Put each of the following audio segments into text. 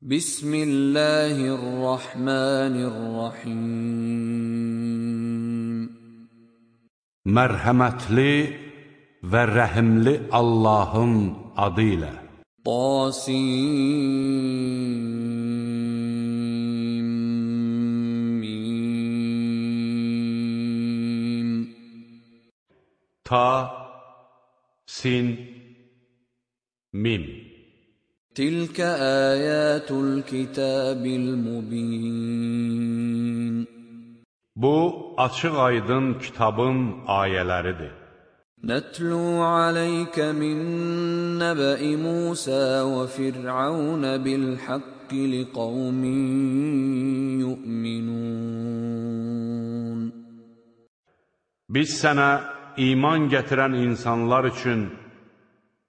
Bismillahirrahmanirrahim. Mərhəmətli və rəhimli Allahın adı ilə. Tasimim Ta Sin Mim. تلك آيات الكتاب المبين Bu, açıq aydın kitabın ayələridir. نتلو عليك من نبأ موسى وفرعون بالحق لقوم يؤمنون Biz sənə iman gətirən insanlar üçün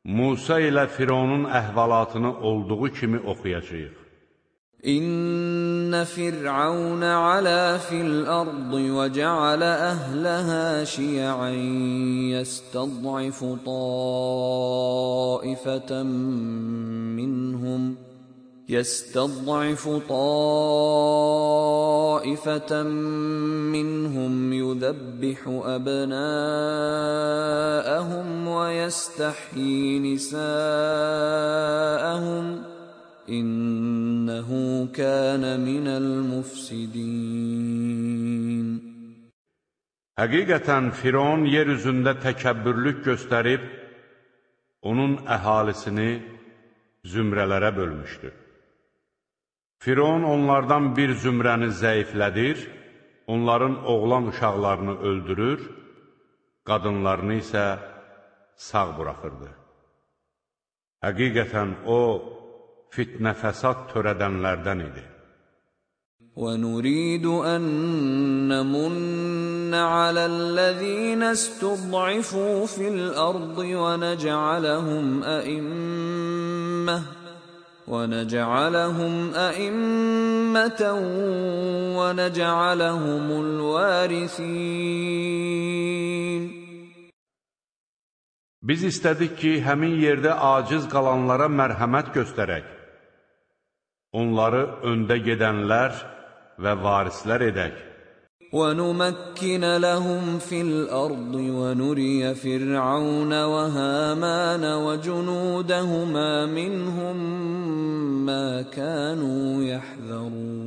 Musa ilə Fironun əhvalatını olduğu kimi oxuyacağıq. إن فرعون علا في الأرض وجعل أهلها شيعا يستضعف طائفة منهم يستضعف طائفة منهم يذبح أبناءهم ويستحيي نساءهم إنه كان من المفسدين Həqiqətən Firon yer üzündə təkəbbürlük göstərib, onun əhalisini zümrələrə bölmüşdü. Firon onlardan bir zümrəni zəiflədir, onların oğlan uşaqlarını öldürür, qadınlarını isə sağ buraxırdı. Həqiqətən o, fitnə fəsad törədənlərdən idi. ونريد أن نمن على الذين استضعفوا في الأرض ونجعلهم أئمة ونجعلهم أئمة ونجعلهم الوارثين Biz istədik ki, həmin yerdə aciz qalanlara mərhəmət göstərək. Onları öndə gedənlər və varislər edək. ونمكن لهم في الأرض ونري فرعون وهامان وجنودهما منهم ما كانوا يحذرون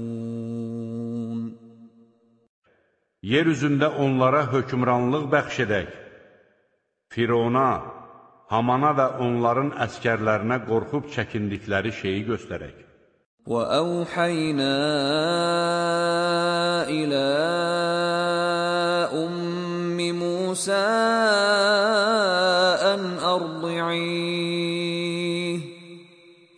Yer üzündə onlara hökmranlıq bəxş edək. Firona, Hamana və onların əskərlərinə qorxub çəkindikləri şeyi göstərək. وأوحينا إلى أم موسى أن أرضعيه.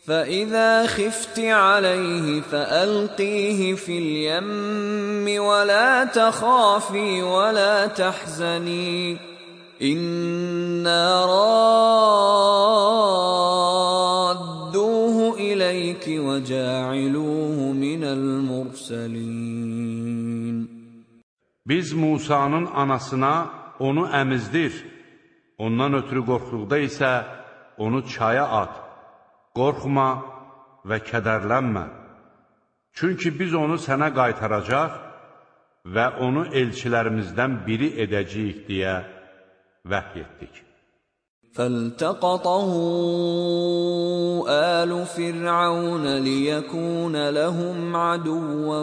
فإذا خفت عليه فألقيه في اليم ولا تخافي ولا تحزني. إنا رادون إليك وجاعلوه من المرسلين Biz Musanın anasına onu əmizdir. Ondan ötürü qorxduqda isə onu çaya at. Qorxma və kədərlənmə. Çünki biz onu sənə qaytaracaq və onu elçilərimizdən biri edəcəyik deyə vəhy etdik. فالتقطه آل فرعون ليكون لهم عدوا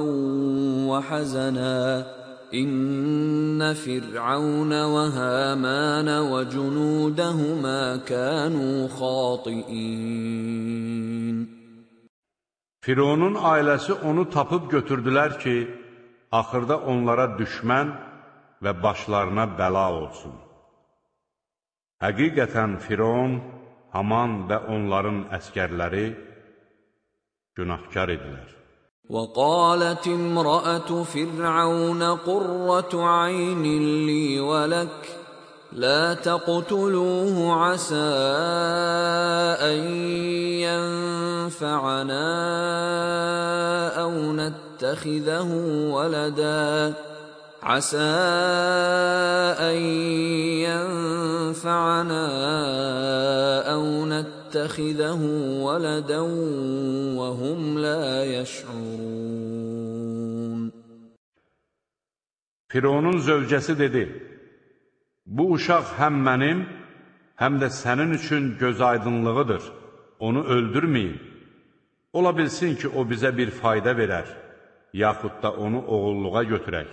وحزنا إن فرعون وهامان وجنودهما كانوا خاطئين Fironun ailəsi onu tapıb götürdülər ki, axırda onlara düşmən və başlarına bəla olsun. Həqiqətən Firon, Haman və onların əskərləri günahkar idilər. وقالت امرأة فرعون قرة عين لي ولك لا تقتلوه عسى أن ينفعنا أو نتخذه ولدا عسى أن ينفعنا أو نتخذه نتخذه ولدا وهم لا يشعرون Fironun zövcəsi dedi, bu uşaq həm mənim, həm də sənin üçün göz aydınlığıdır, onu öldürməyin. Ola bilsin ki, o bizə bir fayda verər, yaxud da onu oğulluğa götürək.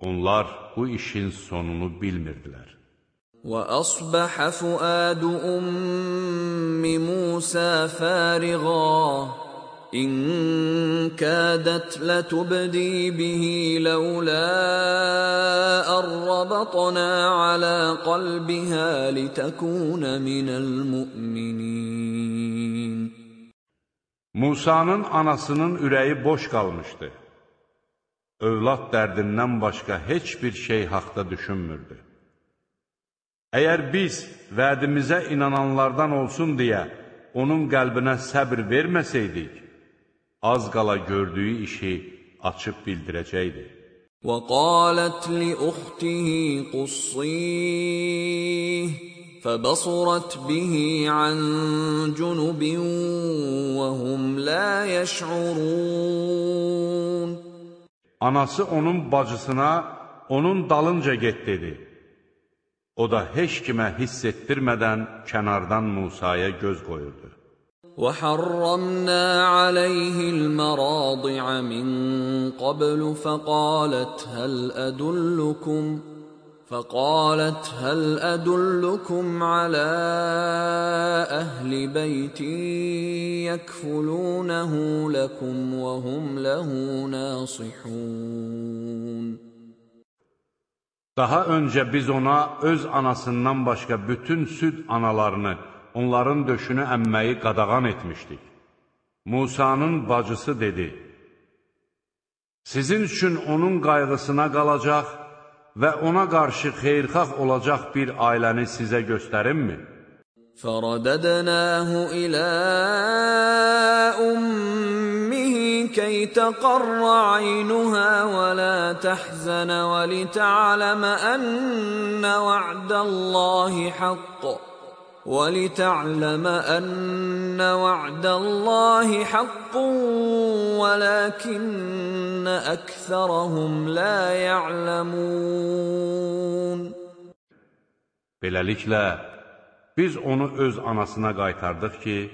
Onlar bu işin sonunu bilmirdilər. وَأَصْبَحَ فُؤَادُ أُمِّ مُوسَى فَارِغًا إِن كَادَتْ لَتُبْدِي بِهِ لَوْلَا أَن رَّبَطْنَا عَلَىٰ قَلْبِهَا لِتَكُونَ مِنَ الْمُؤْمِنِينَ Musanın anasının ürəyi boş qalmışdı. Övlad dərdindən başqa heç bir şey haqda düşünmürdü. Əgər biz vədimizə inananlardan olsun deyə onun qəlbinə səbr verməsəydik, az qala gördüyü işi açıb bildirəcəkdi. وَقَالَتْ لِأُخْتِهِ قُصِّيهِ فَبَصُرَتْ بِهِ عَن جُنُبٍ وَهُمْ لَا يَشْعُرُونَ Anası onun bacısına, onun dalınca get dedi. O da heç kimə hiss etdirmədən kənardan Musaya göz qoyurdu. وحرمنا عليه المراضع من قبل فقالت هل أدلكم فقالت هل أدلكم على أهل بيت يكفلونه لكم وهم له ناصحون Daha öncə biz ona öz anasından başqa bütün süd analarını, onların döşünü əmməyi qadağan etmişdik. Musanın bacısı dedi, Sizin üçün onun qayğısına qalacaq və ona qarşı xeyrxax olacaq bir ailəni sizə göstərimmi? فرددناه إلى أمه كي تقر عينها ولا تحزن ولتعلم أن وعد الله حق ولتعلم أن وعد الله حق ولكن أكثرهم لا يعلمون Beləliklə, biz onu öz anasına qaytardıq ki,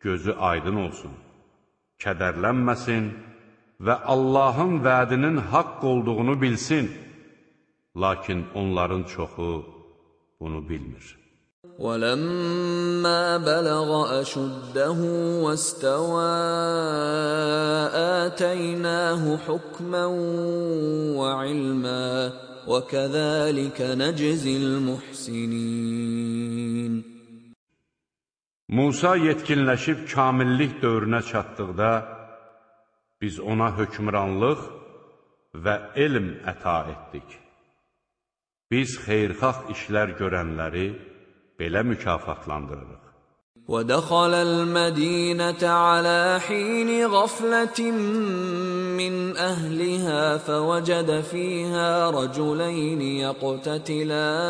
gözü aydın olsun, kədərlənməsin və Allahın vədinin haqq olduğunu bilsin. Lakin onların çoxu bunu bilmir. ولما بلغ أشده واستوى آتيناه حكما وعلما وكذلك نجزي المحسنين Musa yetkinləşib kamillik dövrünə çatdıqda, biz ona hökmranlıq və elm əta etdik. Biz xeyrxax işlər görənləri belə mükafatlandırırıq. ودخل المدينة على حين غفلة من أهلها فوجد فيها رجلين يقتتلان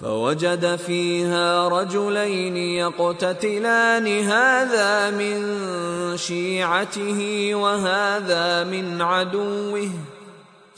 فوجد فيها رجلين يقتتلان هذا من شيعته وهذا من عدوه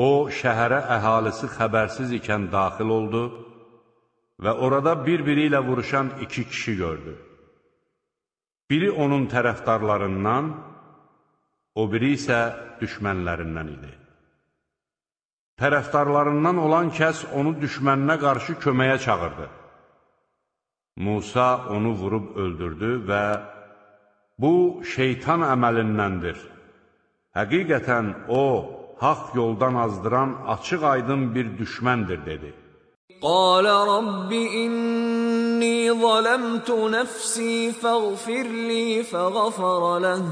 O, şəhərə əhalisi xəbərsiz ikən daxil oldu və orada bir-biri ilə vuruşan iki kişi gördü. Biri onun tərəfdarlarından, o biri isə düşmənlərindən idi. Tərəfdarlarından olan kəs onu düşməninə qarşı köməyə çağırdı. Musa onu vurub öldürdü və bu şeytan əməlindəndir. Həqiqətən o, haqq yoldan azdıran açıq-aydın bir düşməndir dedi. Qala rabbi inni zalamtu nafsi faghfirli faghfara lah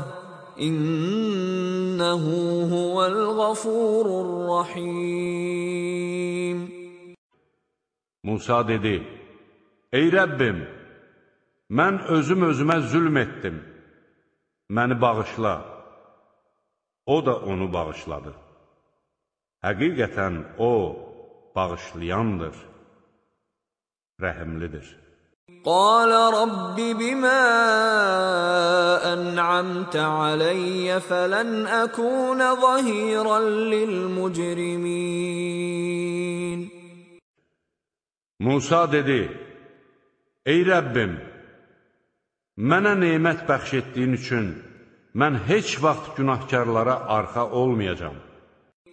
innehu huvel gafurur rahim Musa dedi: Ey Rəbbim, mən özüm özümə zülm etdim. Məni bağışla. O da onu bağışladı. Həqiqətən o bağışlayandır, rəhimlidir. Qala rabbi bima an'amta alayya falan akuna zahiran lil mujrimin Musa dedi: Ey Rəbbim, mənə nemət bəxş etdiyin üçün mən heç vaxt günahkarlara arxa olmayacağam.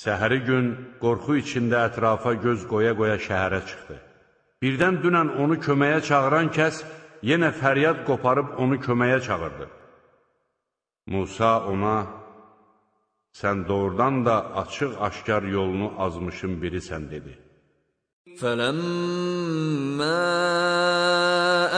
Səhəri gün qorxu içində ətrafa göz qoya-qoya şəhərə çıxdı. Birdən dünən onu köməyə çağıran kəs yenə fəryad qoparıb onu köməyə çağırdı. Musa ona, sən doğrudan da açıq-aşkar yolunu azmışın birisən, dedi. Fələmmə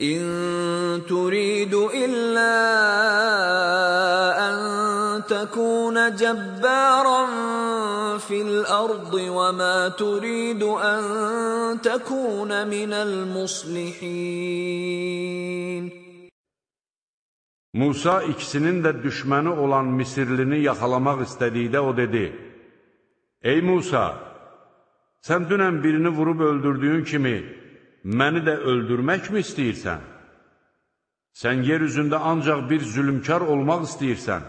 İn turidu illa en tekune cebbaran fil ardı ve ma turidu en tekune minel muslihin. Musa ikisinin də düşməni olan Misirlini yaxalamaq istədikdə o dedi, Ey Musa, sən dünən birini vurub öldürdüyün kimi, məni də öldürməkmi istəyirsən? Sən yer üzündə ancaq bir zülümkar olmaq istəyirsən.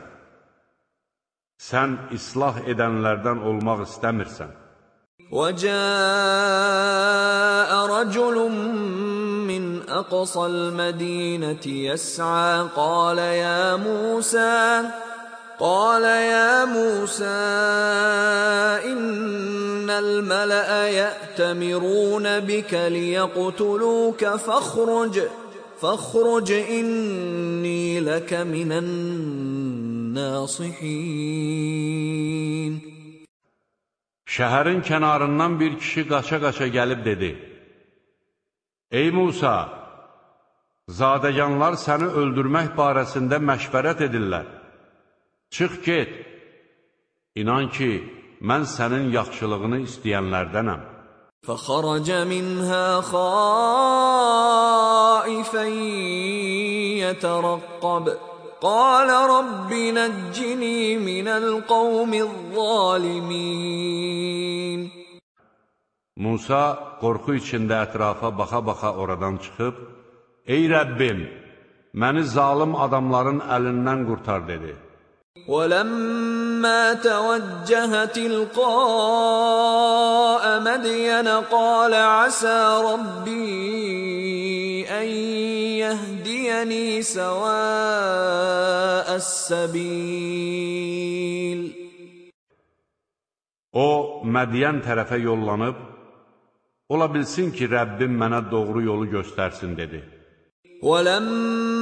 Sən islah edənlərdən olmaq istəmirsən. وجاء رجل من أقصى المدينة يسعى قال يا موسى قال يا موسى إن الملأ يأتمرون بك ليقتلوك فاخرج فاخرج إني لك من الناصحين Şəhərin kənarından bir kişi qaça-qaça gəlib dedi, Ey Musa, zadəganlar səni öldürmək barəsində məşvərət edirlər. Çıx get, inan ki, mən sənin yaxşılığını istəyənlərdənəm. فخرج منها خائفا يترقب قال رب نجني من القوم الظالمين Musa qorxu içində ətrafa baxa-baxa oradan çıxıb, Ey Rəbbim, məni zalım adamların əlindən qurtar, dedi. ولما توجه تلقاء مدين قال عسى ربي ان يهديني سواء السبيل O, Mədiyən tərəfə yollanıb, ola bilsin ki, Rəbbim mənə doğru yolu göstərsin, dedi. ولما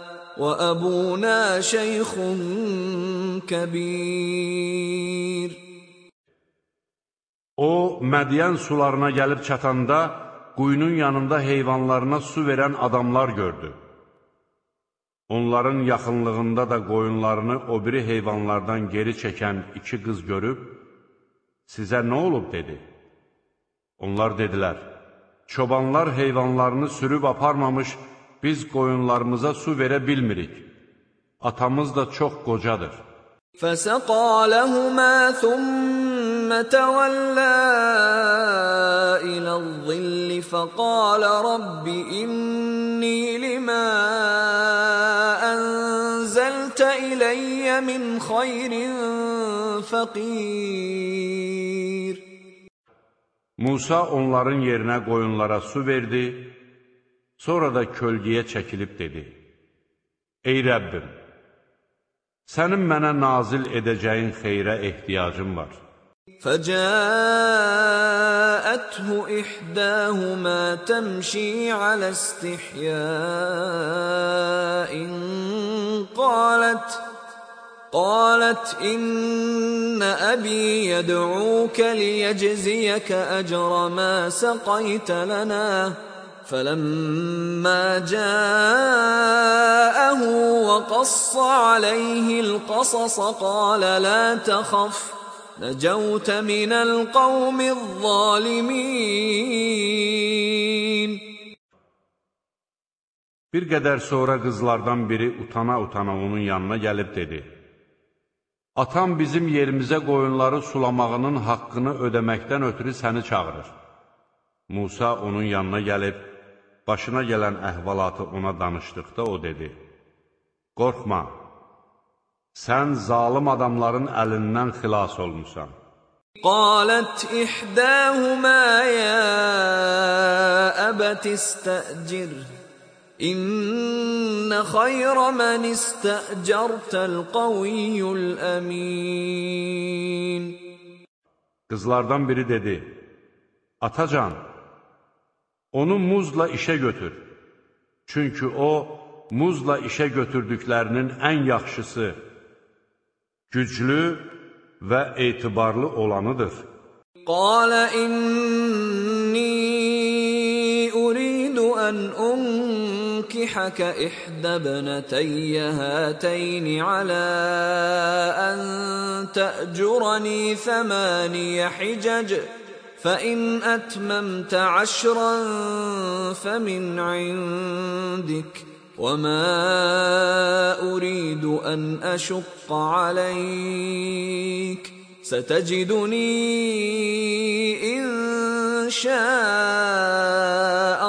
وأبونا شيخ كبير O, Mədiyən sularına gəlib çatanda, quyunun yanında heyvanlarına su verən adamlar gördü. Onların yaxınlığında da qoyunlarını o biri heyvanlardan geri çəkən iki qız görüb, sizə nə olub, dedi. Onlar dedilər, çobanlar heyvanlarını sürüb aparmamış, biz qoyunlarımıza su verə bilmirik. Atamız da çox qocadır. فسقى لهما ثم تولى إلى الظل فقال رب إني لما أنزلت إلي من خير فقير Musa onların yerinə qoyunlara su verdi, sonra da kölgəyə çəkilib dedi, Ey Rəbbim, sənin mənə nazil edəcəyin xeyrə ehtiyacım var. فجاءته إحداهما تمشي على استحياء قالت قالت إن أبي يدعوك ليجزيك أجر ما سقيت لنا فلما جاءه وقص عليه القصص قال لا تخف نجوت من القوم الظالمين Bir qədər sonra qızlardan biri utana-utana onun yanına gəlib dedi, Atam bizim yerimizə qoyunları sulamağının haqqını ödəməkdən ötürü səni çağırır. Musa onun yanına gəlib, başına gələn əhvalatı ona danışdıqda o dedi, Qorxma, sən zalim adamların əlindən xilas olmusan. Qalət ihdəhumə yə əbət istəcir, İnnə xayrə mən istəcərtəl qaviyyul əmin. Qızlardan biri dedi, Atacan, Onu muzla işə götür. Çünki o, muzla işə götürdüklərinin ən yaxşısı, güclü və etibarlı olanıdır. Qalə inni uridu ən unkihəkə ihdə bənətəyyə hətəyni alə ən tə'curani thəməniyə hicəcə فإن أتممت عشرا فمن عندك وما أريد أن أشق عليك ستجدني إن شاء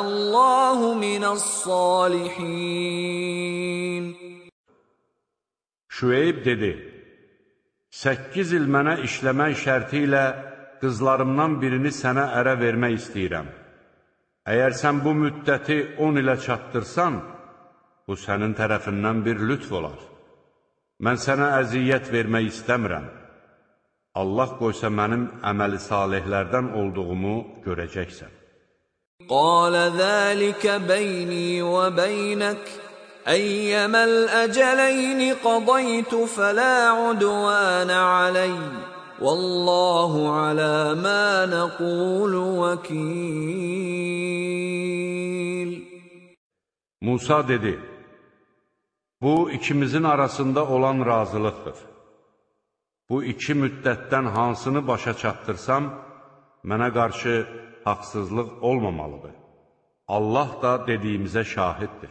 الله من الصالحين Şüeyb dedi, Səkkiz il mənə işləmək şərti qızlarımdan birini sənə ərə vermək istəyirəm. Əgər sən bu müddəti 10 ilə çatdırsan, bu sənin tərəfindən bir lütf olar. Mən sənə əziyyət vermək istəmirəm. Allah qoysa mənim əməli salihlərdən olduğumu görəcəksən. Qalə zəlikə beyni və beynək Əyyəməl əcələyni qadaytu fələ udvanə aləyyə Vallahu ala ma naqulu vekil. Musa dedi: Bu ikimizin arasında olan razılıqdır. Bu iki müddətdən hansını başa çatdırsam, mənə qarşı haqsızlıq olmamalıdır. Allah da dediyimizə şahiddir.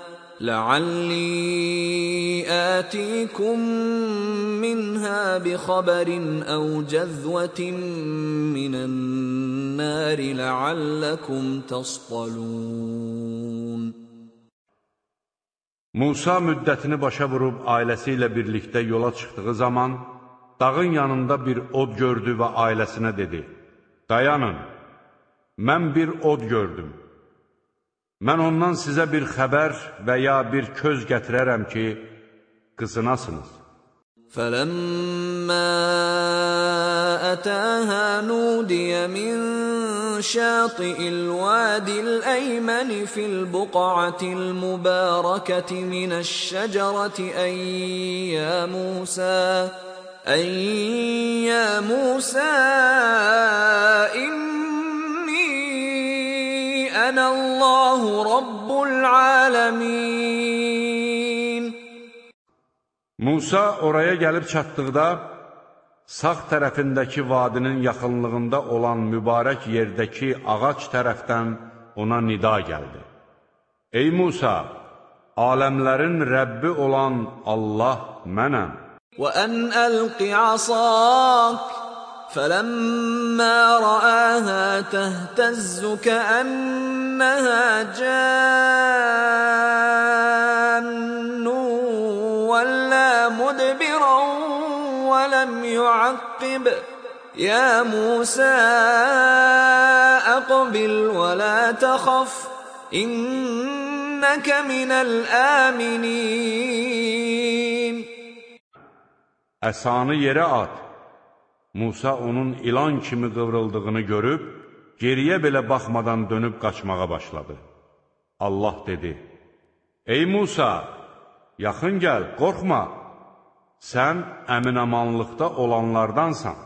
لعلي آتيكم منها بخبر أو جذوة من النار لعلكم تصطلون Musa müddətini başa vurub ailəsi ilə birlikdə yola çıxdığı zaman, dağın yanında bir od gördü və ailəsinə dedi, Dayanın, mən bir od gördüm. Mən ondan sizə bir xəbər və ya bir köz gətirərəm ki, qısınasınız. فَلَمَّا أَتَاهَا نُودِيَ مِن شَاطِئِ الْوَادِ الْأَيْمَنِ فِي الْبُقْعَةِ الْمُبَارَكَةِ مِنَ الشَّجَرَةِ أَن يَا مُوسَىٰ أَن يَا مُوسَىٰ إِنِّي أَنَا اللَّهُ رَبُّ الْعَالَمِينَ Musa oraya gəlib çatdıqda, sağ tərəfindəki vadinin yaxınlığında olan mübarək yerdəki ağac tərəfdən ona nida gəldi. Ey Musa, aləmlərin Rəbbi olan Allah mənəm. وَأَنْ أَلْقِ عَصَاكَ فَلَمَّا رَآهَا تَهْتَزُّ كَأَنَّهَا جَانٌّ وَلَّىٰ مُدْبِرًا وَلَمْ يُعَقِّبْ يَا مُوسَىٰ أَقْبِلْ وَلَا تَخَفْ إِنَّكَ مِنَ الْآمِنِينَ Əsanı yerə at. Musa onun ilan kimi qıvrıldığını görüb, geriyə belə baxmadan dönüb qaçmağa başladı. Allah dedi, Ey Musa, yaxın gəl, qorxma, sən əminamanlıqda olanlardansan.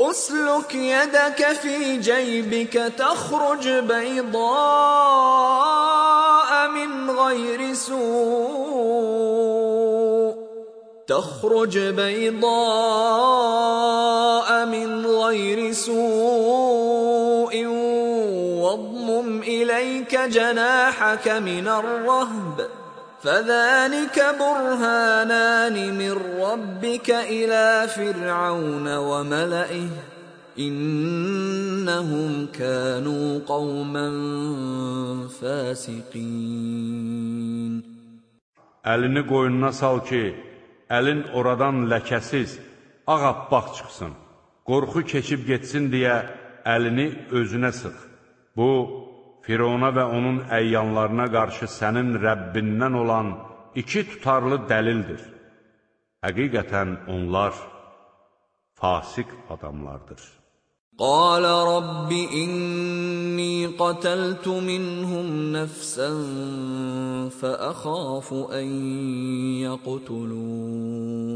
أسلك يدك في جيبك تخرج بيضاء من غير سوء تخرج بيضاء من غير سوء واضمم إليك جناحك من الرهب فذلك برهانان من ربك إلى فرعون وملئه إنهم كانوا قوما فاسقين Əlini qoynuna sal ki, əlin oradan ləkəsiz, ağappaq çıxsın. Qorxu keçib getsin deyə əlini özünə sıx. Bu, Firona və onun əyyanlarına qarşı sənin Rəbbindən olan iki tutarlı dəlildir. Həqiqətən onlar fasik adamlardır. قال رب إني قتلت منهم نفسا فأخاف أن يقتلون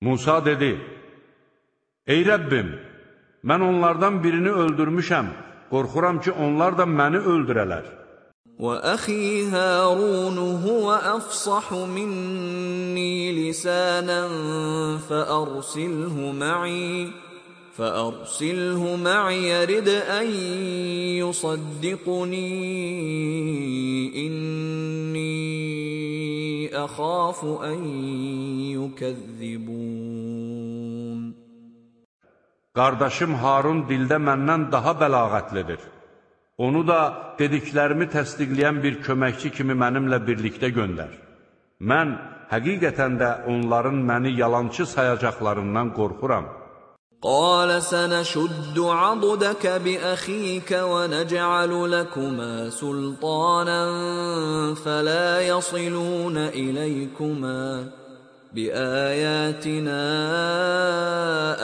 Musa dedi, Ey Rəbbim, mən onlardan birini öldürmüşəm, qorxuram ki, onlar da məni öldürələr. وأخي هارون هو أفصح مني لسانا فأرسله معي فأرسله معي يرد أن يصدقني إني أخاف أن يكذبون Qardaşım Harun dildə məndən daha bəlağətlidir. Onu da dediklərimi təsdiqləyən bir köməkçi kimi mənimlə birlikdə göndər. Mən həqiqətən də onların məni yalançı sayacaqlarından qorxuram. قال سنشد عضدك بأخيك ونجعل لكما سلطانا فلا يصلون إليكما بآياتنا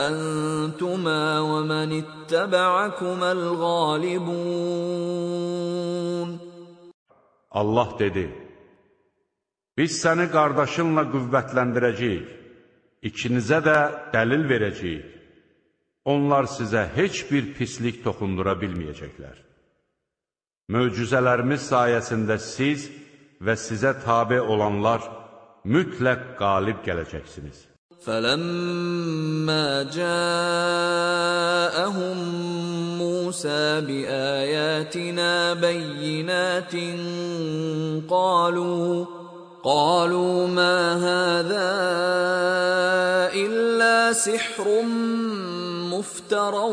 أنتما ومن اتبعكما الغالبون Allah dedi, Biz səni qardaşınla qüvvətləndirəcəyik, ikinizə də dəlil verəcəyik. Onlar sizə heç bir pislik toxundura bilməyəcəklər. Möcüzələrimiz sayəsində siz və sizə tabe olanlar mütləq qalib gələcəksiniz. فلما جاءهم موسى بآياتنا بينات قالوا قالوا ما هذا إلا سحر مفترى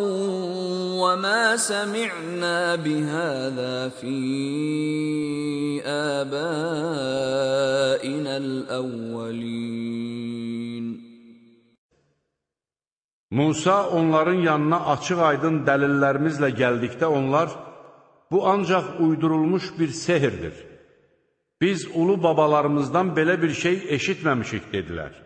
وما سمعنا بهذا في آبائنا الأولين Musa onların yanına açıq-aydın dəlillərimizlə gəldikdə onlar, bu ancaq uydurulmuş bir sehirdir. Biz ulu babalarımızdan belə bir şey eşitməmişik, dedilər.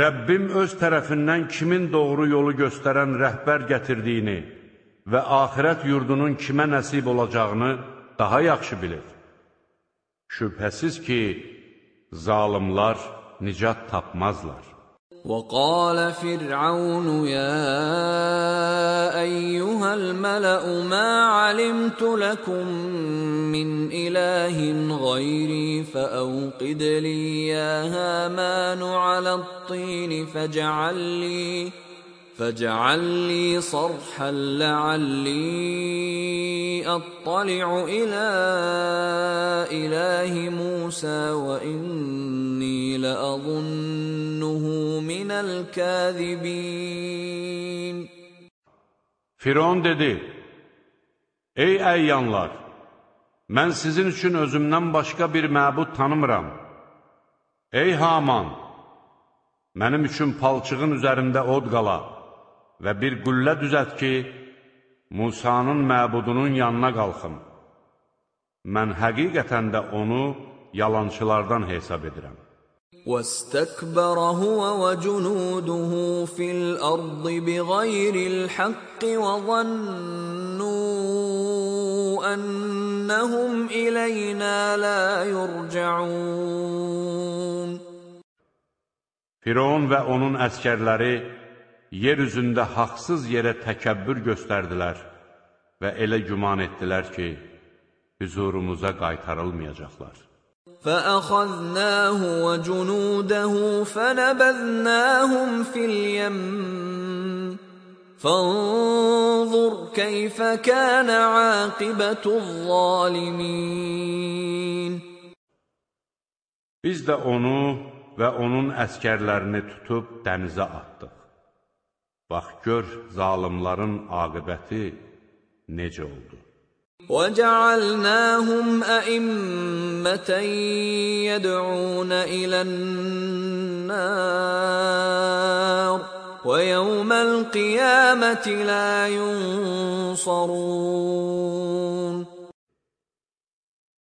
Rəbbim öz tərəfindən kimin doğru yolu göstərən rəhbər gətirdiyini və axirət yurdunun kimə nəsib olacağını daha yaxşı bilir. Şübhəsiz ki, zalimlar nicat tapmazlar. وقال فرعون يا ايها الملا ما علمت لكم من إله غيري فأوقد لي يا هامان على الطين فاجعل لي فاجعل لي صرحا لعلي أطلع إلى إله موسى وإني لأظنه من الكاذبين. Firon dedi, Ey əyyanlar, mən sizin üçün özümdən başqa bir məbud tanımıram. Ey Haman, mənim üçün palçığın üzərində od qala və bir qüllə düzət ki, Musanın məbudunun yanına qalxım. Mən həqiqətən də onu yalançılardan hesab edirəm. واستكبر هو وجنوده في الارض بغير الحق وظنوا انهم الينا لا يرجعون Firon və onun əskərləri yer üzündə haqsız yerə təkəbbür göstərdilər və elə güman etdilər ki, hüzurumuza qaytarılmayacaqlar. فأخذناه وجنوده فنبذناهم في اليم فانظر كيف كان عاقبة الظالمين Biz də onu və onun əskərlərini tutub dənizə atdıq. Bax, gör, zalimların aqibəti necə oldu. وجعلناهم أئمة يدعون إلى النار ويوم القيامة لا ينصرون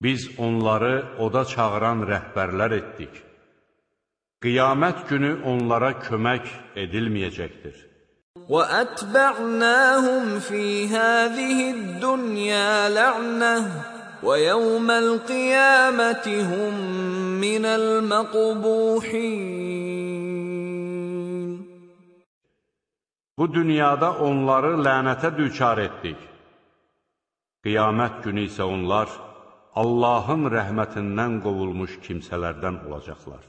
Biz onları oda çağıran rəhbərlər etdik. Qiyamət günü onlara kömək edilməyəcəkdir. واتبعناهم في هذه الدنيا لعنه ويوم القيامه هم من المقبوحين Bu dünyada onları lənətə düçar etdik. Qiyamət günü isə onlar Allahın rəhmətindən qovulmuş kimsələrdən olacaqlar.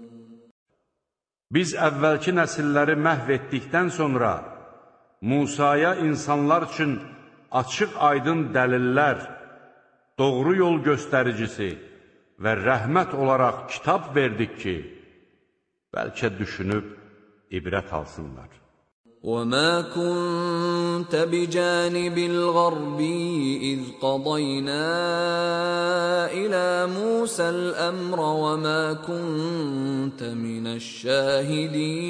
Biz əvvəlki nəsilləri məhv etdikdən sonra Musaya insanlar üçün açıq aydın dəlillər, doğru yol göstəricisi və rəhmət olaraq kitab verdik ki, bəlkə düşünüb ibrət alsınlar. وما كنت بجانب الغربي إذ قضينا إلى موسى الأمر وما كنت من الشاهدين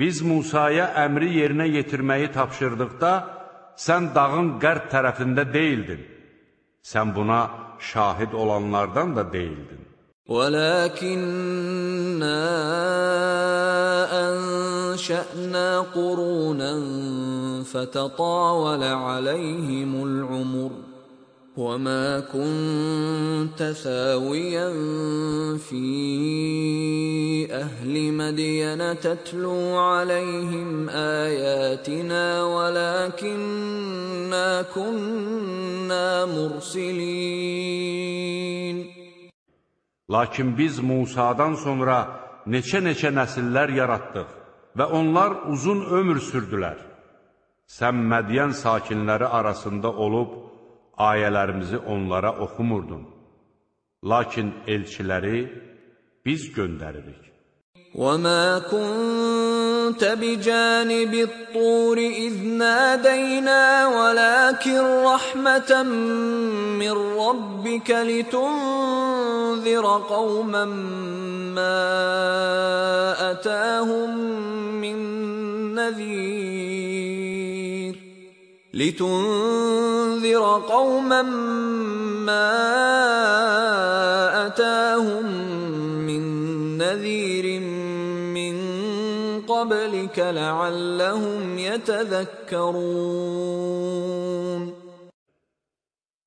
Biz Musaya əmri yerinə yetirməyi tapşırdıqda, sən dağın qərb tərəfində deyildin. Sən buna şahid olanlardan da deyildin. ولكننا أنشأنا قرونا فتطاول عليهم العمر وما كنت ثاويا في أهل مدين تتلو عليهم آياتنا ولكنا كنا مرسلين. Lakin biz Musadan sonra neçə-neçə nəsillər yaratdıq və onlar uzun ömür sürdülər. Sən Mədiyən sakinləri arasında olub, ayələrimizi onlara oxumurdun. Lakin elçiləri biz göndəririk. وَمَا كُنتَ بِجَانِبِ الطُّورِ إِذْ نَادَيْنَا وَلَكِنْ رَحْمَةً مِّن رَّبِّكَ لِتُنذِرَ قَوْمًا مَّا أَتَاهُم مِّن نَّذِيرٍ لِتُنذِرَ قَوْمًا مَّا أَتَاهُم مِّن نَّذِيرٍ قَبْلِكَ لَعَلَّهُمْ يَتَذَكَّرُونَ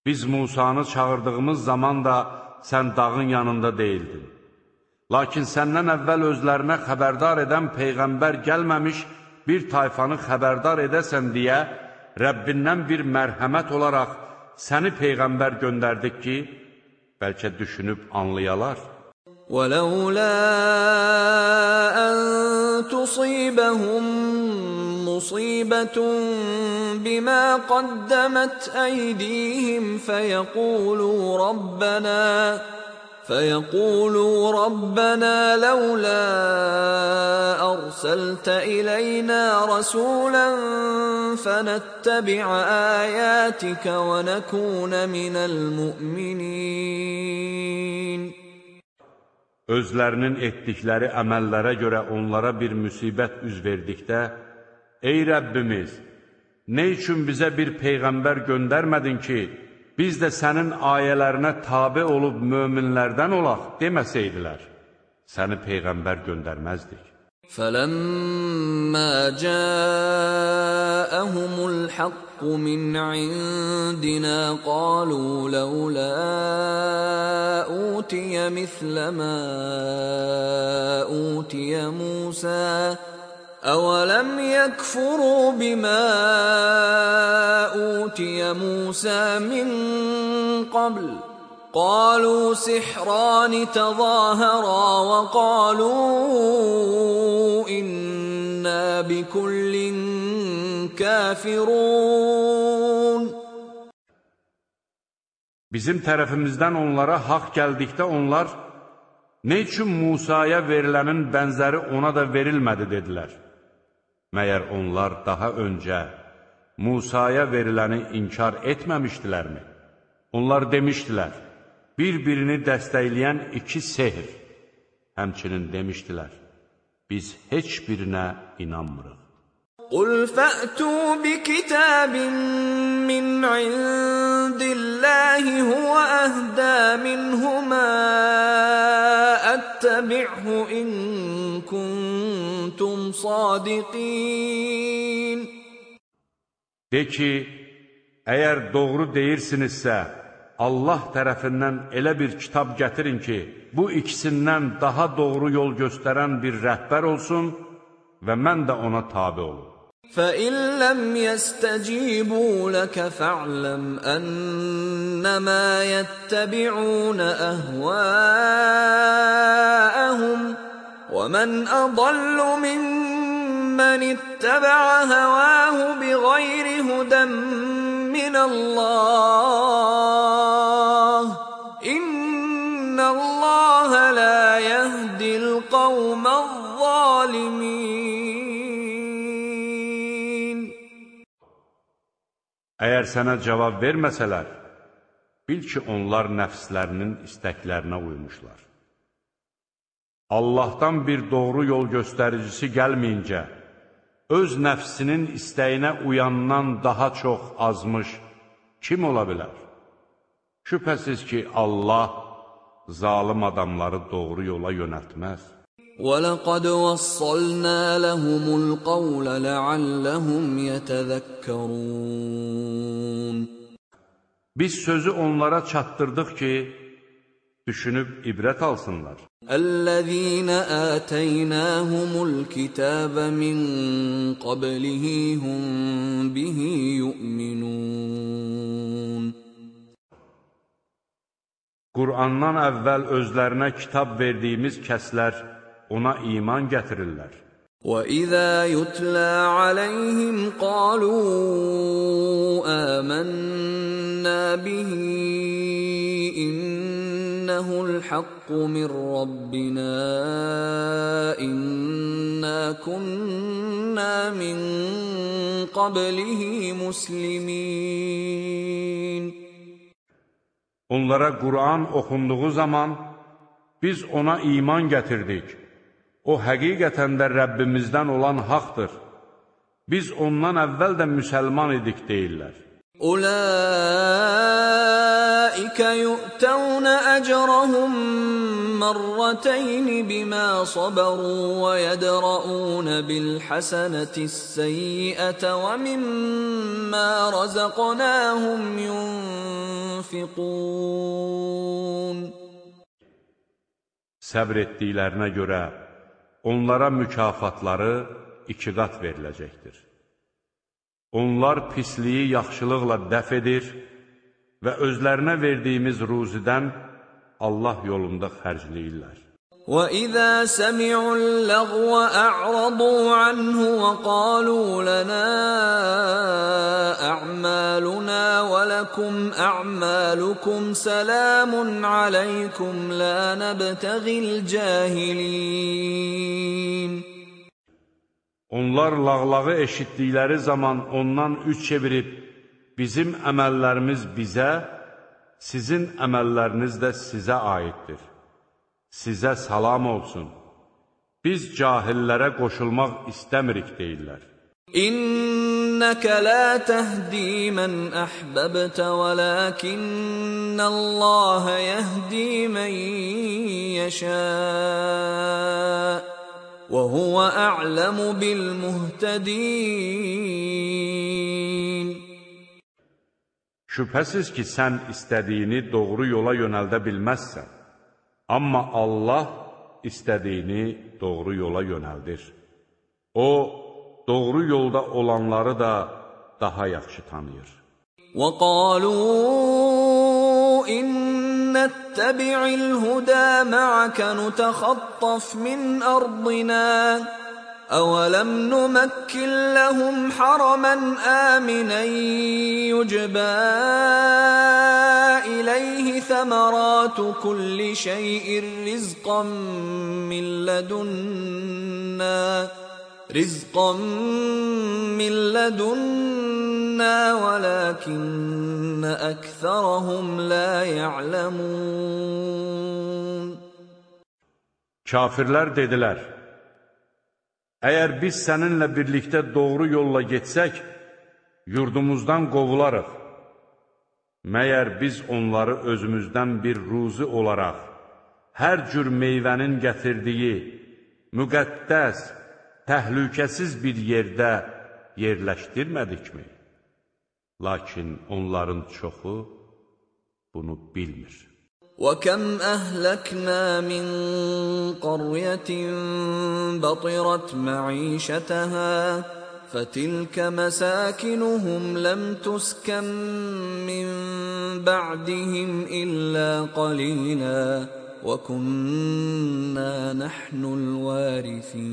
Biz Musanı çağırdığımız zaman da sən dağın yanında deyildin. Lakin səndən əvvəl özlərinə xəbərdar edən Peyğəmbər gəlməmiş bir tayfanı xəbərdar edəsən deyə Rəbbindən bir mərhəmət olaraq səni Peyğəmbər göndərdik ki, bəlkə düşünüb anlayalar. ولولا أن تصيبهم مصيبة بما قدمت أيديهم فيقولوا ربنا فيقولوا ربنا لولا أرسلت إلينا رسولا فنتبع آياتك ونكون من المؤمنين. Özlərinin etdikləri əməllərə görə onlara bir müsibət üz verdikdə, Ey Rəbbimiz, nə üçün bizə bir Peyğəmbər göndərmədin ki, biz də sənin ayələrinə tabi olub möminlərdən olaq deməsəydilər, səni Peyğəmbər göndərməzdik. فلما جاءهم الحق من عندنا قالوا لولا اوتي مثل ما اوتي موسى اولم يكفروا بما اوتي موسى من قبل قالوا سحران تظاهرا وقالوا انا بكل كافرون Bizim tərəfimizdən onlara haqq gəldikdə onlar, nə üçün Musaya verilənin bənzəri ona da verilmədi, dedilər. Məyər onlar daha öncə Musaya veriləni inkar etməmişdilərmi? Onlar demişdilər, bir-birini dəstəkləyən iki sehr. Həmçinin demişdilər, biz heç birinə inanmırıq. قل فأتوا بكتاب من عند الله هو أهدى منهما أتبعه إن كنتم صادقين De ki, əgər doğru deyirsinizsə, Allah tərəfindən elə bir kitab gətirin ki, bu ikisindən daha doğru yol göstərən bir rəhbər olsun və mən də ona tabi olum. فإن لم يستجيبوا لك فاعلم أنما يتبعون أهواءهم ومن أضل ممن اتبع هواه بغير هدى minallah. İnnallaha la yehdil kavmel zalimin. Əgər sənə cavab verməsələr, bil ki, onlar nəfslərinin istəklərinə uymuşlar. Allahdan bir doğru yol göstəricisi gəlməyincə, öz nəfsinin istəyinə uyandan daha çox azmış kim ola bilər? Şübhəsiz ki, Allah zalım adamları doğru yola yönəltməz. وَلَقَدْ وَصَّلْنَا لَهُمُ الْقَوْلَ لَعَلَّهُمْ يَتَذَكَّرُونَ Biz sözü onlara çatdırdıq ki, düşünüb ibrət alsınlar. الذين آتيناهم الكتاب من قبله هم به يؤمنون Qur'andan əvvəl özlərinə kitab verdiyimiz kəslər ona iman gətirirlər. وَإِذَا يُتْلَى عَلَيْهِمْ قَالُوا آمَنَّا بِهِ إِنَّهُ الْحَقُّ مِنْ رَبِّنَا إِنَّا كُنَّا مِنْ قَبْلِهِ مُسْلِمِينَ Onlara Qur'an oxunduğu zaman biz ona iman gətirdik. O həqiqətən də Rəbbimizdən olan haqdır. Biz ondan əvvəl də müsəlman idik deyirlər. أولئك يؤتون أجرهم مرتين بما صبروا ويدرؤون بالحسنة السيئة ومما رزقناهم ينفقون Səbr etdiklərinə görə onlara mükafatları iki qat veriləcəkdir. Onlar pisliyi yaxşılıqla dəf edir və özlərinə verdiyimiz ruzidən Allah yolunda xərcləyirlər. وَإِذَا سَمِعُوا اللَّغْوَ أَعْرَضُوا عَنْهُ وَقَالُوا لَنَا أَعْمَالُنَا وَلَكُمْ أَعْمَالُكُمْ سَلَامٌ عَلَيْكُمْ لَا نَبْتَغِي الْجَاهِلِينَ Onlar lağlağı eşitdikləri zaman ondan üç çevirib, bizim əməllərimiz bizə, sizin əməlləriniz də sizə aiddir. Sizə salam olsun. Biz cahillərə qoşulmaq istəmirik deyirlər. İnnəkə la təhdi mən əhbəbtə vələkinnəlləhə yəhdi mən yəşəə وهو أعلم بالمهتدين Şübhəsiz ki, sən istədiyini doğru yola yönəldə bilməzsən. Amma Allah istədiyini doğru yola yönəldir. O, doğru yolda olanları da daha yaxşı tanıyır. وَقَالُوا إِنَّ نتبع الهدى معك نتخطف من أرضنا. أولم نمكن لهم حرما آمنا يجبى إليه ثمرات كل شيء رزقا من لدنا. رزقا من لدنا ولكن أكثرهم لا يعلمون Kafirlər dedilər, Əgər biz səninlə birlikdə doğru yolla getsək, yurdumuzdan qovularıq. Məyər biz onları özümüzdən bir ruzi olaraq, hər cür meyvənin gətirdiyi, müqəddəs, təhlükəsiz bir yerdə yerləşdirmədikmi? Lakin onların çoxu bunu bilmir. وَكَمْ أَهْلَكْنَا مِنْ قَرْيَةٍ بَطِرَتْ مَعِيشَتَهَا فَتِلْكَ مَسَاكِنُهُمْ لَمْ تُسْكَنْ مِنْ بَعْدِهِمْ إِلَّا قَلِيلًا وَكُنَّا نَحْنُ الْوَارِثِينَ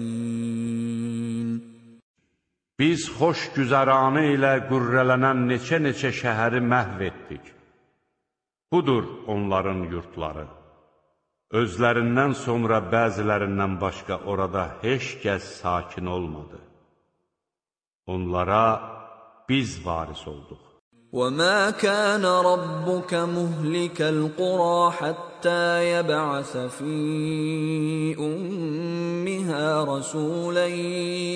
Biz xoş güzəranı ilə qürrələnən neçə-neçə şəhəri məhv etdik. Budur onların yurtları. Özlərindən sonra bəzilərindən başqa orada heç kəs sakin olmadı. Onlara biz varis olduq. وما كان ربك مهلك القرى حتى يبعث في امها رسولا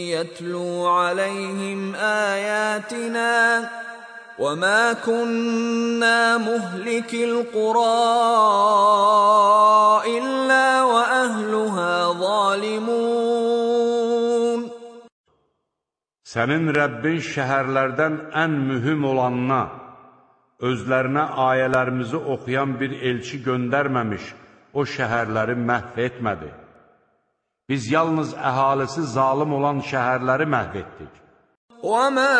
يتلو عليهم اياتنا وما كنا مهلك القرى الا واهلها ظالمون. Sənin Rəbbin şəhərlərdən ən mühüm olanına, özlərinə ayələrimizi oxuyan bir elçi göndərməmiş o şəhərləri məhv etmədi. Biz yalnız əhalisi zalım olan şəhərləri məhv etdik. وَمَا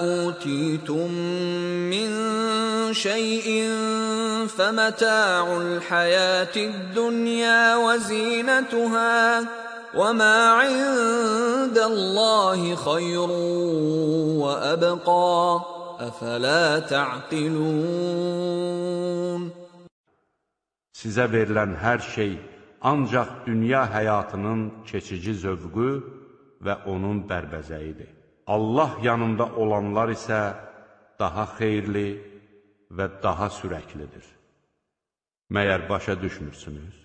أُوتِيتُم مِّن شَيْءٍ فَمَتَاعُ الْحَيَاةِ الدُّنْيَا وَزِينَتُهَا وَمَا عِندَ اللَّهِ خَيْرٌ وَأَبْقَىٰ Əfələ təqilun Sizə verilən hər şey ancaq dünya həyatının keçici zövqü və onun bərbəzəyidir. Allah yanında olanlar isə daha xeyirli və daha sürəklidir. Məyər başa düşmürsünüz?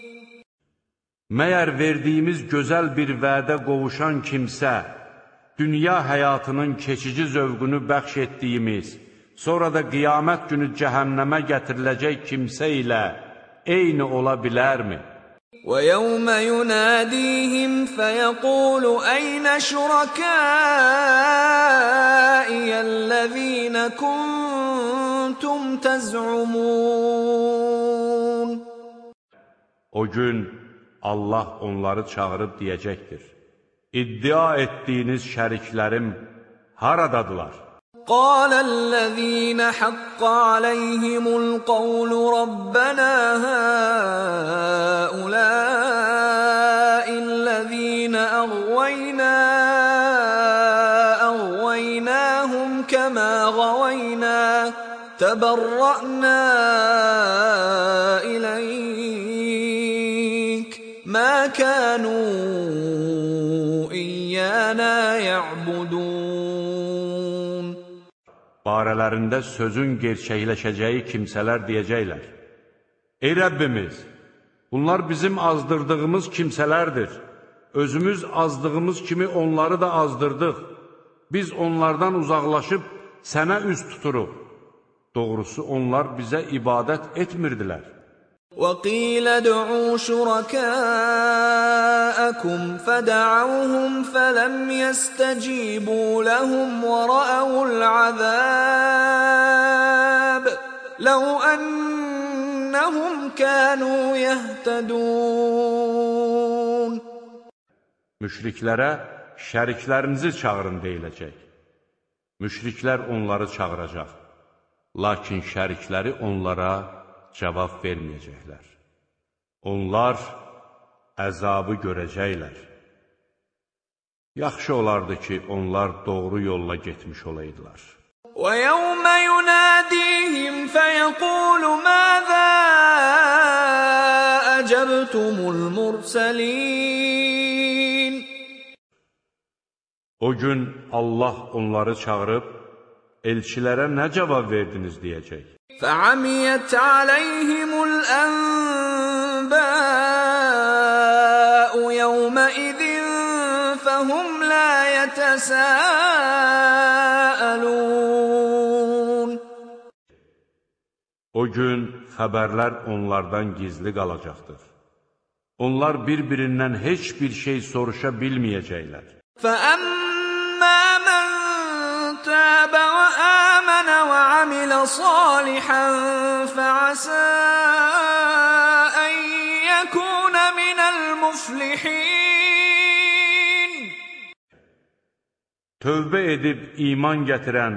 Məyər verdiyimiz gözəl bir vədə qovuşan kimsə, dünya həyatının keçici zövqünü bəxş etdiyimiz, sonra da qiyamət günü cəhənnəmə gətiriləcək kimsə ilə eyni ola bilərmi? ويوم يناديهم فيقول أين شركائي الذين كنتم تزعمون O gün Allah onları çağırıb deyəcəkdir. İddia etdiyiniz şəriklərim haradadılar? قال الذين حق عليهم القول ربنا هؤلاء الذين أغوينا أغويناهم كما غوينا تبرأنا كانوا إيانا يعبدون barələrində sözün gerçəkləşəcəyi kimsələr deyəcəklər. Ey Rəbbimiz, bunlar bizim azdırdığımız kimsələrdir. Özümüz azdığımız kimi onları da azdırdıq. Biz onlardan uzaqlaşıb sənə üz tuturuq. Doğrusu onlar bizə ibadət etmirdilər. وقيل ادعوا شركاءكم فدعوهم فلم يستجيبوا لهم ورأوا العذاب لو أنهم كانوا يهتدون Müşriklərə şəriklərinizi çağırın deyiləcək. Müşriklər onları çağıracaq. Lakin şərikləri onlara cavab verməyəcəklər. Onlar əzabı görəcəklər. Yaxşı olardı ki, onlar doğru yolla getmiş olaydılar. وَيَوْمَ يُنَادِيهِمْ فَيَقُولُ مَاذَا أَجَبْتُمُ الْمُرْسَلِينَ O gün Allah onları çağırıb, elçilərə nə cavab verdiniz deyəcək. فعميت عليهم الأنباء يومئذ فهم لا يتساءلون O gün xəbərlər onlardan gizli qalacaqdır. Onlar bir-birindən heç bir şey soruşa bilməyəcəklər. فأما من تاب وآمن وعمل صالحا فعسى أن يكون من المفلحين Tövbə edib iman gətirən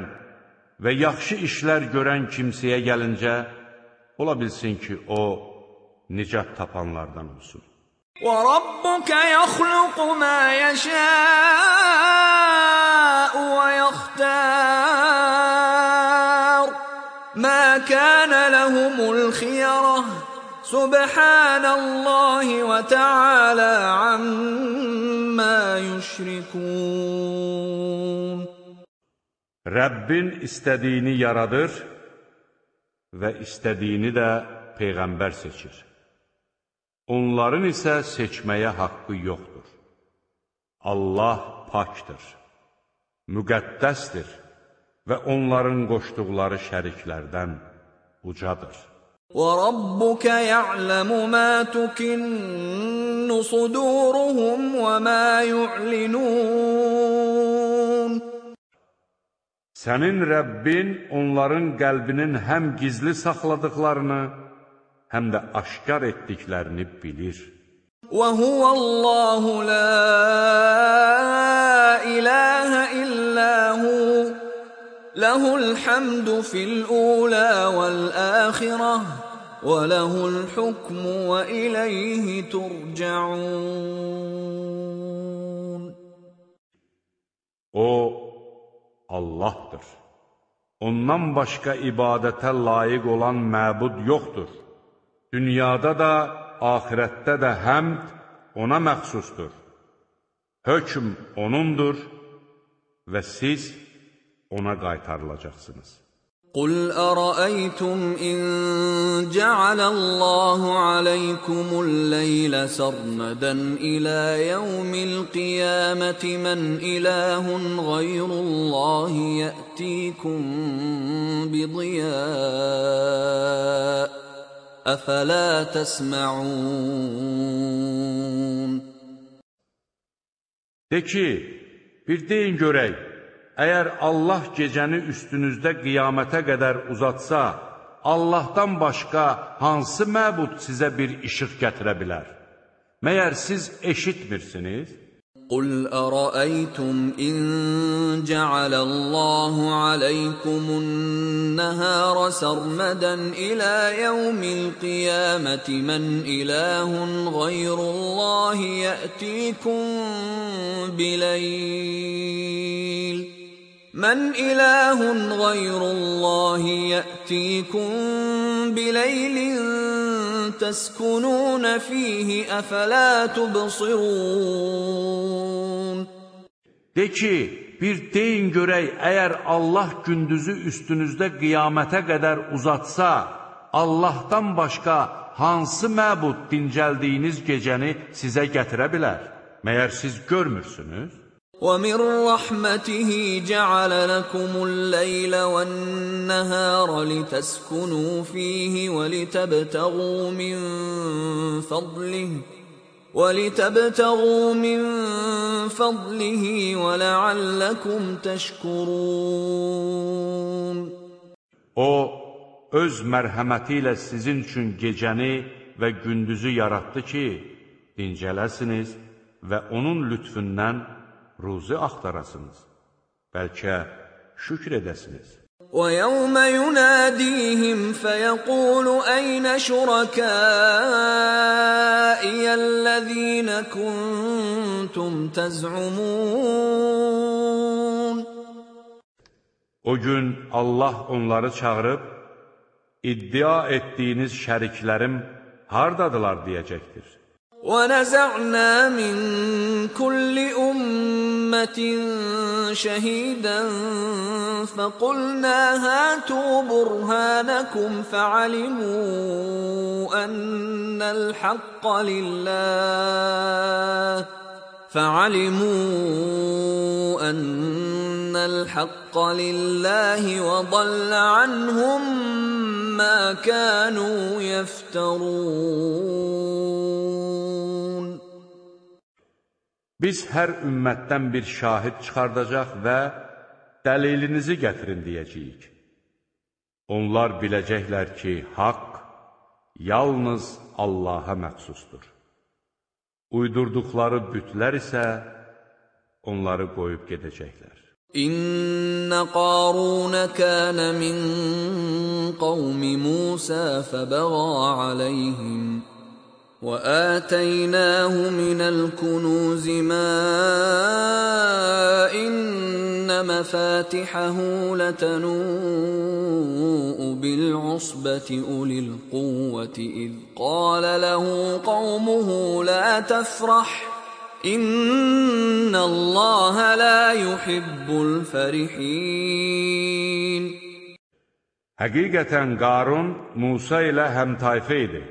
və yaxşı işlər görən kimsəyə gəlincə, ola bilsin ki, o, nicat tapanlardan olsun. وربك يخلق ما يشاء ويختار ما كان لهم الخيرة سبحان الله وتعالى عما يشركون Rəbbin istədiyini yaradır və istədiyini də peyğəmbər seçir. Onların isə seçməyə haqqı yoxdur. Allah pakdır, müqəddəsdir və onların qoşduqları şəriklərdən ucadır. وَرَبُّكَ يَعْلَمُ مَا تُكِنُّ صُدُورُهُمْ وَمَا يُعْلِنُونَ Sənin Rəbbin onların qəlbinin həm gizli saxladıqlarını, həm də aşkar etdiklərini bilir. وَهُوَ اللَّهُ لَا إِلَٰهَ إِلَّا هُوَ لَهُ الْحَمْدُ فِي الْأُولَىٰ وَالْآخِرَةِ وَلَهُ الْحُكْمُ وَإِلَيْهِ تُرْجَعُونَ O, Allahdır. Ondan başqa ibadətə layiq olan məbud yoxdur. Dünyada da, ahirətdə də həmd ona məxsusdur. Hökm O'nundur və siz ona qaytarılacaqsınız. قل أرأيتم إن جعل الله عليكم الليل سرمدا إلى يوم القيامة من إله غير الله يأتيكم بضياء أفلا تسمعون De ki, bir deyin görək, əgər Allah gecəni üstünüzdə qiyamətə qədər uzatsa, Allahdan başqa hansı məbud sizə bir işıq gətirə bilər? Məyər siz eşitmirsiniz? قل أرأيتم إن جعل الله عليكم النهار سرمدا إلى يوم القيامة من إله غير الله يأتيكم بليل من إله غير الله يأتيكم بليل تسكنون فيه أفلا تبصرون De ki, bir deyin görək, əgər Allah gündüzü üstünüzdə qiyamətə qədər uzatsa, Allahdan başqa hansı məbud dincəldiyiniz gecəni sizə gətirə bilər? Məyər siz görmürsünüz? ومن رحمته جعل لكم الليل والنهار لتسكنوا فيه ولتبتغوا من فضله ولتبتغوا من فضله ولعلكم تشكرون. O, öz mərhəməti ilə sizin üçün gecəni və gündüzü yaratdı ki, dincələsiniz və onun lütfündən ruzi axtarasınız. Bəlkə şükr edəsiniz. ويوم يناديهم فيقول أين شركائي الذين كنتم تزعمون O gün Allah onları çağırıb, iddia etdiyiniz şəriklərim hardadılar deyəcəkdir. ونزعنا من كل أمة شهيدا فقلنا هاتوا برهانكم فعلموا أن الحق لله فعلموا أن الحق لله وضل عنهم ما كانوا يفترون Biz hər ümmətdən bir şahid çıxardacaq və dəlilinizi gətirin deyəcəyik. Onlar biləcəklər ki, haqq yalnız Allaha məxsusdur. Uydurduqları bütlər isə onları qoyub gedəcəklər. İnna Qarun kana min qawmi Musa fabagha alayhim وآتيناه من الكنوز ما إن مفاتحه لتنوء بالعصبة أولي القوة إذ قال له قومه لا تفرح إن الله لا يحب الفرحين. Həqiqətən Qarun Musa ilə həmtayfə idi,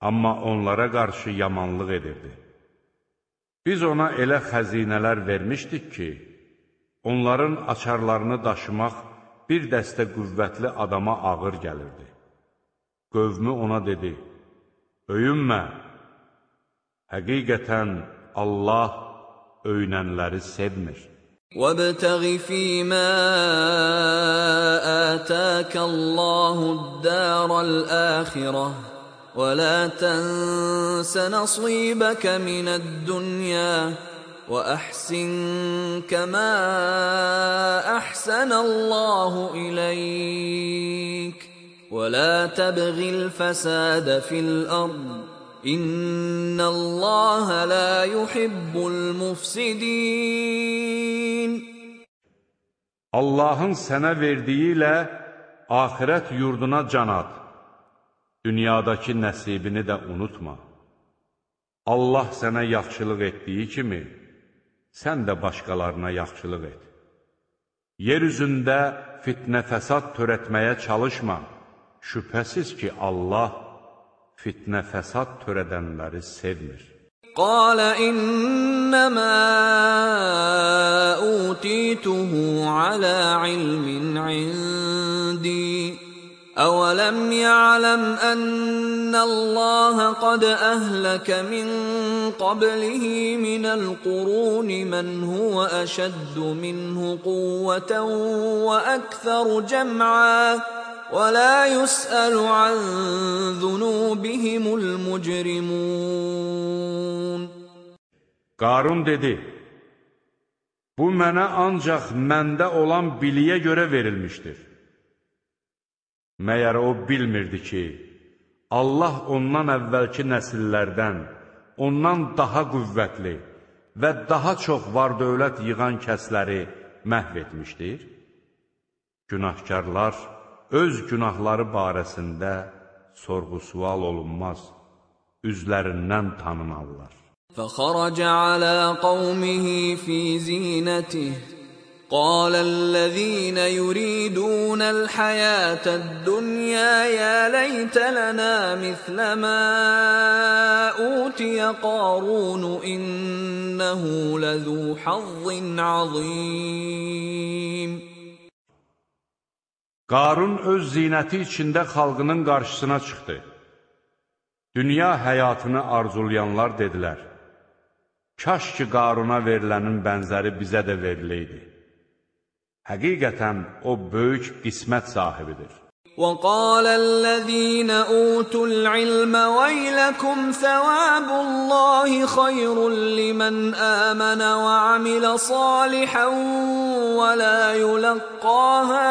amma onlara qarşı yamanlıq edirdi. Biz ona elə xəzinələr vermişdik ki, onların açarlarını daşımaq bir dəstə qüvvətli adama ağır gəlirdi. Qövmü ona dedi, öyünmə, həqiqətən Allah öyünənləri sevmir. وابتغ فيما آتاك الله الدار الآخرة ولا تنس نصيبك من الدنيا وأحسن كما أحسن الله إليك ولا تبغ الفساد في الأرض إن الله لا يحب المفسدين Allahın sənə verdiyi ilə axirət yurduna can at. Dünyadakı nəsibini də unutma. Allah sənə yaxşılıq etdiyi kimi, sən də başqalarına yaxşılıq et. Yer üzündə fitnə fəsad törətməyə çalışma. Şübhəsiz ki, Allah fitnə fəsad törədənləri sevmir. Qalə innəmə utituhu alə ilmin indiyyə أولم يعلم أن الله قد أهلك من قبله من القرون من هو أشد منه قوة وأكثر جمعا ولا يسأل عن ذنوبهم المجرمون Qarun dedi, bu mənə ancaq məndə olan biliyə görə verilmişdir. Məyər o bilmirdi ki, Allah ondan əvvəlki nəsillərdən, ondan daha qüvvətli və daha çox var dövlət yığan kəsləri məhv etmişdir? Günahkarlar öz günahları barəsində sorğu-sual olunmaz, üzlərindən tanınarlar. فخرج على قومه في زينته قال الذين يريدون الحياة الدنيا يا ليت لنا مثل ما أوتي قارون إنه لذو حظ عظيم Qarun öz zinəti içində xalqının qarşısına çıxdı. Dünya həyatını arzulayanlar dedilər, Kaş ki, Qaruna verilənin bənzəri bizə də veriləydi. Həqiqətən o böyük qismət sahibidir. وقال الذين أوتوا العلم ويلكم ثواب الله خير لمن آمن وعمل صالحا ولا يلقاها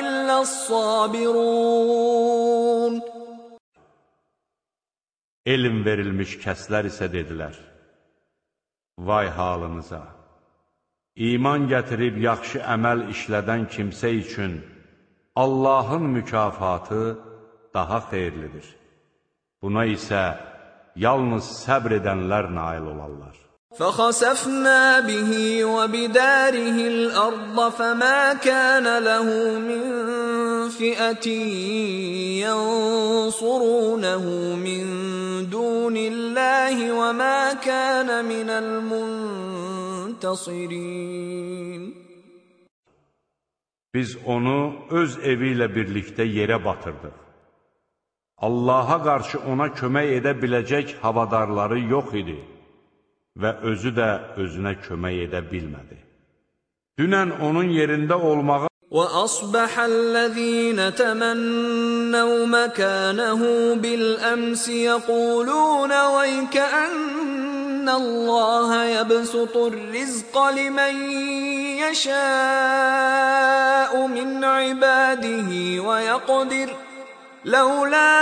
إلا الصابرون Elm verilmiş kəslər isə dedilər, Vay halınıza! İman gətirib yaxşı əməl işlədən kimsə üçün Allahın mükafatı daha xeyirlidir. Buna isə yalnız səbr edənlər nail olarlar. فخسفنا به وبداره الأرض فما كان له من فئة ينصرونه من دون الله وما كان من المنتصرين Biz onu öz evi ilə birlikdə yerə batırdıq. Allaha qarşı ona kömək edə biləcək havadarları yox idi və özü də özünə kömək edə bilmədi. Dünən onun yerində olmağı وأصبح الذين تمنوا مكانه بالأمس يقولون ويكأن الله يبسط الرزق لمن يشاء من عباده ويقدر لولا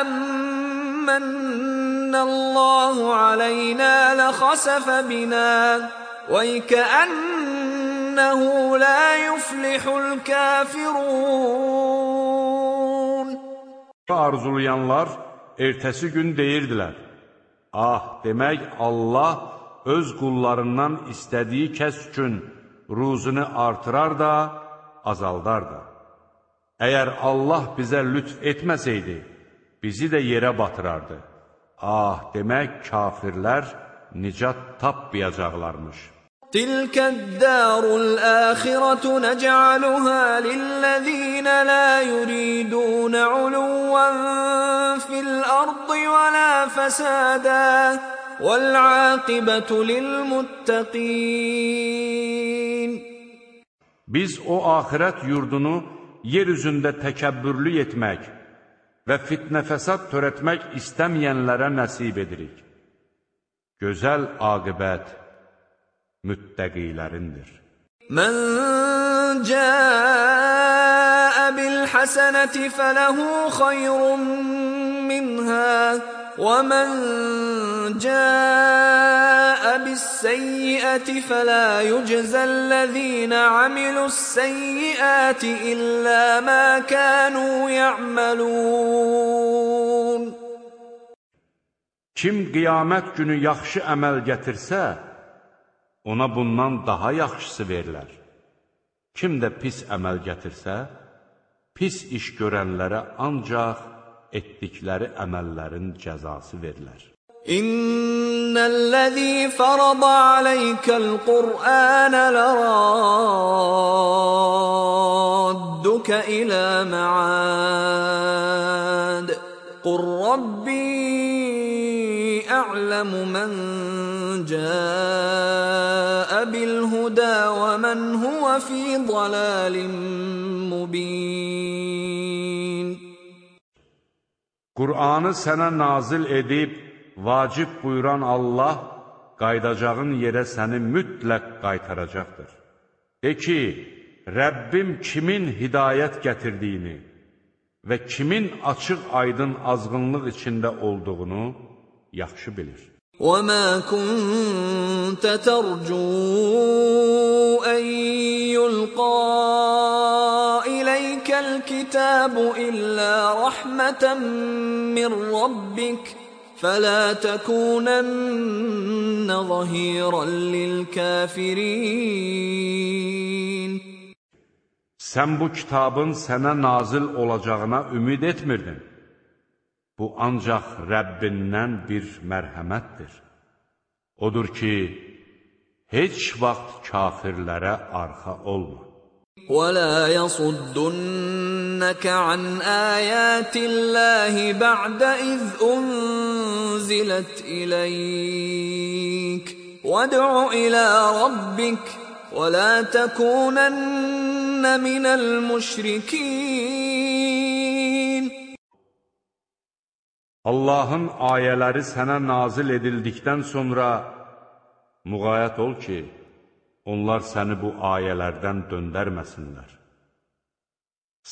أمن الله علينا لخسف بنا ويكأنه لا يفلح الكافرون arzulayanlar ertəsi gün deyirdilər, Ah, demək Allah öz qullarından istədiyi kəs üçün ruzunu artırar da, azaldar da. Əgər Allah bizə lütf etməsəydi, bizi də yerə batırardı. Ah, demək kafirlər nicat tapmayacaqlarmış. Tilkəd-dārul āxiratu nec'aluhā lillezîne lā yuridūne 'uluvvan fil-ardı ve lā fesādā vel-'āqibatu lil-muttaqīn. Biz o axirət yurdunu yer üzündə təkəbbürlü etmək və fitnə fəsad törətmək istəməyənlərə nəsib edirik. Gözəl aqibət müttəqilərindir. Mən cəəə bil həsənəti fələhu xayrun minhə və mən cəəə bis səyyəti fələ yücəzəl-ləzīnə amilus-səyyəti illə mə kənu yə'məlun. Kim qiyamət günü yaxşı əməl gətirsə, ona bundan daha yaxşısı verilər. Kim də pis əməl gətirsə, pis iş görənlərə ancaq etdikləri əməllərin cəzası verilər. İnnellezî farada aleykel Qur'âne leradduke ilâ me'âd. Qur Rabbi a'lemu men câe bil hudâ men huve fî dalâlin mubîn. Qur'anı sənə nazil edib, vacib buyuran Allah, qaydacağın yerə səni mütləq qaytaracaqdır. De ki, Rəbbim kimin hidayət gətirdiyini və kimin açıq aydın azğınlıq içində olduğunu yaxşı bilir. وَمَا كُنْتَ تَرْجُو أَنْ يُلْقَى ذلك الكتاب إلا رحمة من ربك فلا تكونن ظهيرا للكافرين Sən bu kitabın sənə nazil olacağına ümid etmirdin. Bu ancaq Rəbbindən bir mərhəmətdir. Odur ki, heç vaxt kafirlərə arxa olma. ولا يصدنك عن ايات الله بعد اذ انزلت اليك وادع الى ربك ولا تكونن من المشركين Allahın ayələri sənə nazil edildikdən sonra müğayət ol ki, onlar səni bu ayələrdən döndərməsinlər.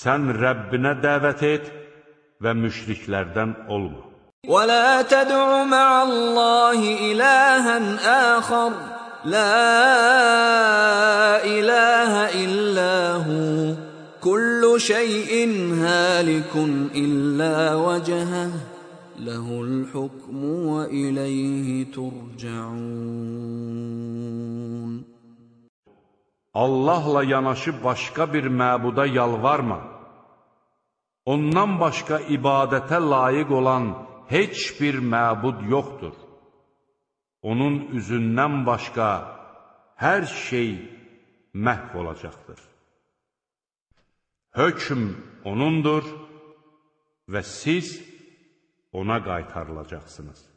Sən Rəbbinə dəvət et və müşriklərdən olma. وَلَا تَدْعُ مَعَ اللَّهِ إِلَٰهًا آخَرَ لَا إِلَٰهَ إِلَّا هُوَ كُلُّ شَيْءٍ هَالِكٌ إِلَّا وَجْهَهُ لَهُ الْحُكْمُ وَإِلَيْهِ تُرْجَعُونَ Allahla yanaşı başqa bir məbuda yalvarma. Ondan başqa ibadətə layiq olan heç bir məbud yoxdur. Onun üzündən başqa hər şey məhv olacaqdır. Hökm O'nundur və siz O'na qaytarılacaqsınız.